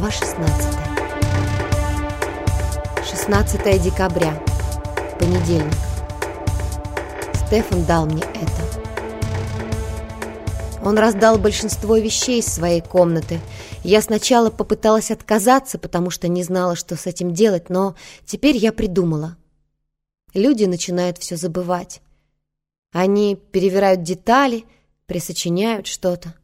Глава 16 16 декабря. Понедельник. Стефан дал мне это. Он раздал большинство вещей из своей комнаты. Я сначала попыталась отказаться, потому что не знала, что с этим делать, но теперь я придумала. Люди начинают все забывать. Они перевирают детали, присочиняют что-то.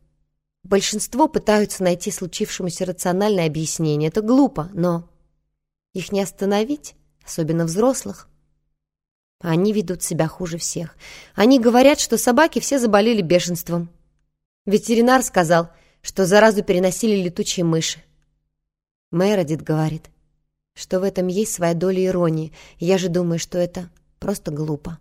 Большинство пытаются найти случившемуся рациональное объяснение. Это глупо, но их не остановить, особенно взрослых. Они ведут себя хуже всех. Они говорят, что собаки все заболели бешенством. Ветеринар сказал, что заразу переносили летучие мыши. Мередит говорит, что в этом есть своя доля иронии. Я же думаю, что это просто глупо.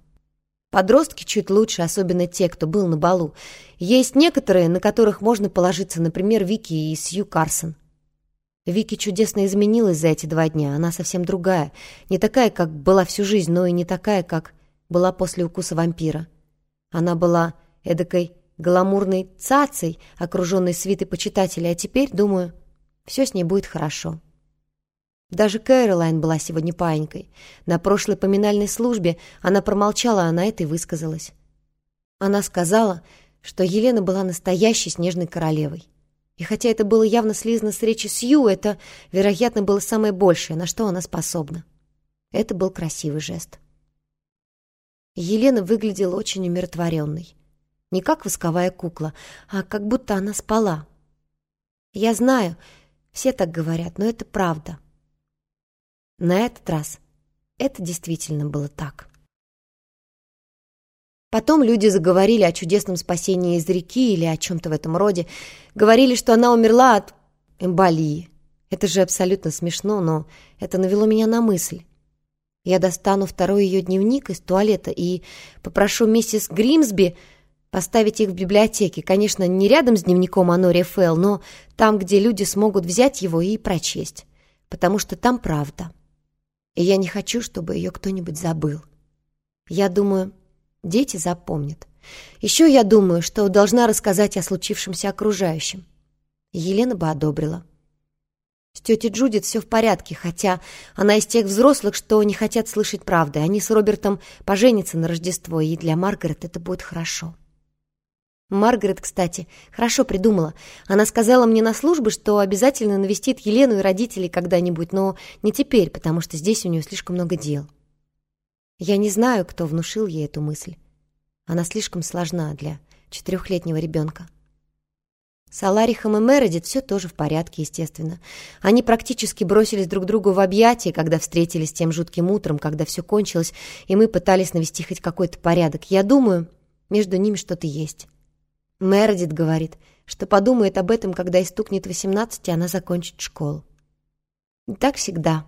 Подростки чуть лучше, особенно те, кто был на балу. Есть некоторые, на которых можно положиться, например, Вики и Сью Карсон. Вики чудесно изменилась за эти два дня. Она совсем другая. Не такая, как была всю жизнь, но и не такая, как была после укуса вампира. Она была эдакой гламурной цацей, окруженной свитой почитателей, а теперь, думаю, все с ней будет хорошо. Даже Кэролайн была сегодня паинькой. На прошлой поминальной службе она промолчала, а на этой высказалась. Она сказала, что Елена была настоящей снежной королевой. И хотя это было явно слизано с речи Сью, это, вероятно, было самое большее, на что она способна. Это был красивый жест. Елена выглядела очень умиротворенной. Не как восковая кукла, а как будто она спала. Я знаю, все так говорят, но это правда. На этот раз это действительно было так. Потом люди заговорили о чудесном спасении из реки или о чем-то в этом роде. Говорили, что она умерла от эмболии. Это же абсолютно смешно, но это навело меня на мысль. Я достану второй ее дневник из туалета и попрошу миссис Гримсби поставить их в библиотеке. Конечно, не рядом с дневником Анори Фелл, но там, где люди смогут взять его и прочесть. Потому что там правда. И я не хочу, чтобы ее кто-нибудь забыл. Я думаю, дети запомнят. Еще я думаю, что должна рассказать о случившемся окружающим. Елена бы одобрила. С тетей Джудит все в порядке, хотя она из тех взрослых, что не хотят слышать правды. Они с Робертом поженятся на Рождество, и для Маргарет это будет хорошо. Маргарет, кстати, хорошо придумала. Она сказала мне на службе, что обязательно навестит Елену и родителей когда-нибудь, но не теперь, потому что здесь у нее слишком много дел. Я не знаю, кто внушил ей эту мысль. Она слишком сложна для четырехлетнего ребенка. С Аларихом и Мередит все тоже в порядке, естественно. Они практически бросились друг другу в объятия, когда встретились тем жутким утром, когда все кончилось, и мы пытались навести хоть какой-то порядок. Я думаю, между ними что-то есть. Мередит говорит, что подумает об этом, когда ей стукнет 18, и она закончит школу. И так всегда.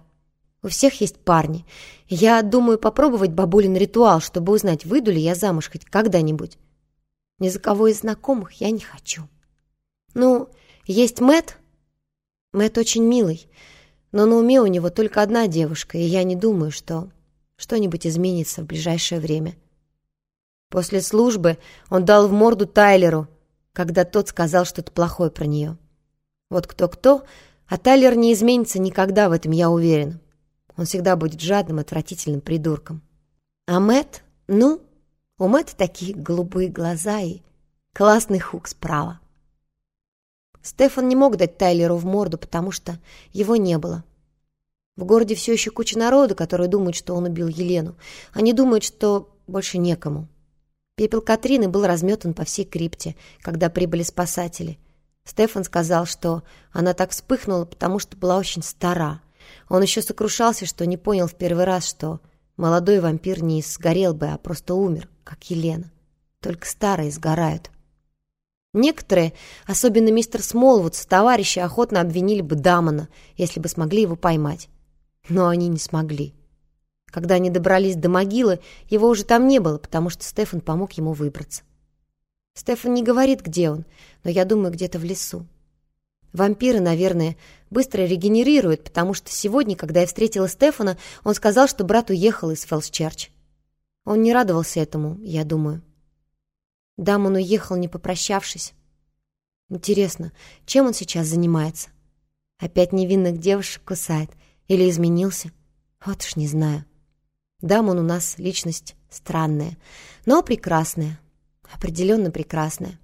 У всех есть парни. Я думаю попробовать бабулин ритуал, чтобы узнать, выйду ли я замуж хоть когда-нибудь. Ни за кого из знакомых я не хочу. Ну, есть Мэт. Мэт очень милый, но на уме у него только одна девушка, и я не думаю, что что-нибудь изменится в ближайшее время. После службы он дал в морду Тайлеру, когда тот сказал что-то плохое про нее. Вот кто-кто, а Тайлер не изменится никогда, в этом я уверен. Он всегда будет жадным, отвратительным придурком. А Мэт, ну, у Мэтта такие голубые глаза и классный хук справа. Стефан не мог дать Тайлеру в морду, потому что его не было. В городе все еще куча народу, которые думают, что он убил Елену. Они думают, что больше некому. Пепел Катрины был разметан по всей крипте, когда прибыли спасатели. Стефан сказал, что она так вспыхнула, потому что была очень стара. Он еще сокрушался, что не понял в первый раз, что молодой вампир не сгорел бы, а просто умер, как Елена. Только старые сгорают. Некоторые, особенно мистер Смолвудс, товарищи охотно обвинили бы Дамона, если бы смогли его поймать. Но они не смогли. Когда они добрались до могилы, его уже там не было, потому что Стефан помог ему выбраться. Стефан не говорит, где он, но я думаю, где-то в лесу. Вампиры, наверное, быстро регенерируют, потому что сегодня, когда я встретила Стефана, он сказал, что брат уехал из Фелсчерч. Он не радовался этому, я думаю. Дам он уехал, не попрощавшись. Интересно, чем он сейчас занимается? Опять невинных девушек кусает. Или изменился? Вот уж не знаю. Дам он у нас личность странная, но прекрасная. Определенно прекрасная.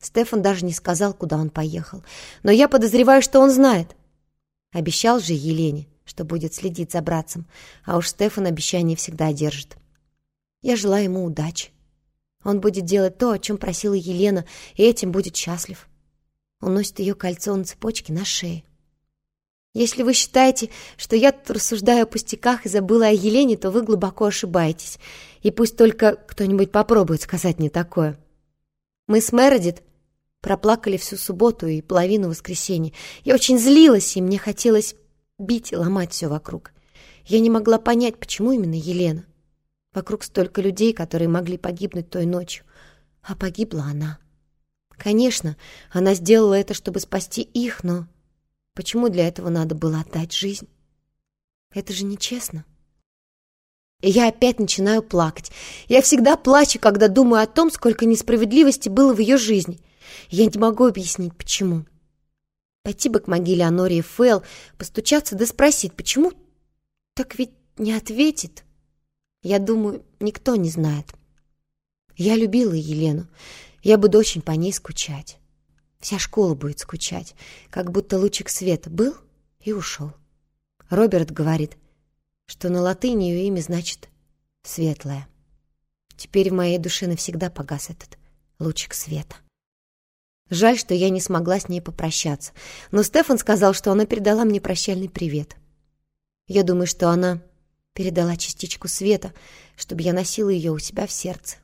Стефан даже не сказал, куда он поехал. Но я подозреваю, что он знает. Обещал же Елене, что будет следить за братцем, а уж Стефан обещание всегда держит. Я желаю ему удачи. Он будет делать то, о чем просила Елена, и этим будет счастлив. Он носит ее кольцо на цепочке на шее. Если вы считаете, что я тут рассуждаю о пустяках и забыла о Елене, то вы глубоко ошибаетесь. И пусть только кто-нибудь попробует сказать мне такое. Мы с Мередит проплакали всю субботу и половину воскресенья. Я очень злилась, и мне хотелось бить и ломать все вокруг. Я не могла понять, почему именно Елена. Вокруг столько людей, которые могли погибнуть той ночью. А погибла она. Конечно, она сделала это, чтобы спасти их, но... Почему для этого надо было отдать жизнь? Это же нечестно. И я опять начинаю плакать. Я всегда плачу, когда думаю о том, сколько несправедливости было в ее жизни. Я не могу объяснить, почему. Пойти бы к могиле Анории Фэл, постучаться да спросить, почему? Так ведь не ответит. Я думаю, никто не знает. Я любила Елену. Я буду очень по ней скучать. Вся школа будет скучать, как будто лучик света был и ушел. Роберт говорит, что на латыни ее имя значит «светлая». Теперь в моей душе навсегда погас этот лучик света. Жаль, что я не смогла с ней попрощаться, но Стефан сказал, что она передала мне прощальный привет. Я думаю, что она передала частичку света, чтобы я носила ее у себя в сердце.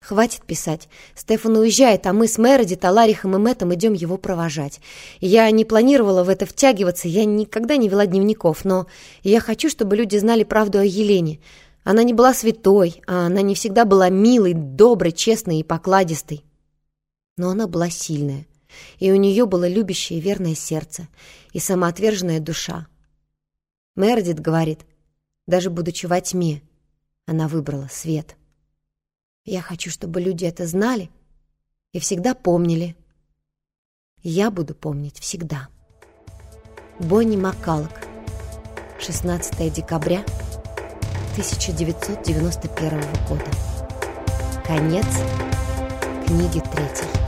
Хватит писать. Стефан уезжает, а мы с Мередит, Аларихом и Мэттом идем его провожать. Я не планировала в это втягиваться, я никогда не вела дневников, но я хочу, чтобы люди знали правду о Елене. Она не была святой, а она не всегда была милой, доброй, честной и покладистой. Но она была сильная, и у нее было любящее верное сердце, и самоотверженная душа. Мередит говорит, даже будучи во тьме, она выбрала свет. Я хочу, чтобы люди это знали и всегда помнили. Я буду помнить всегда. Бонни Маккалок. 16 декабря 1991 года. Конец книги третьей.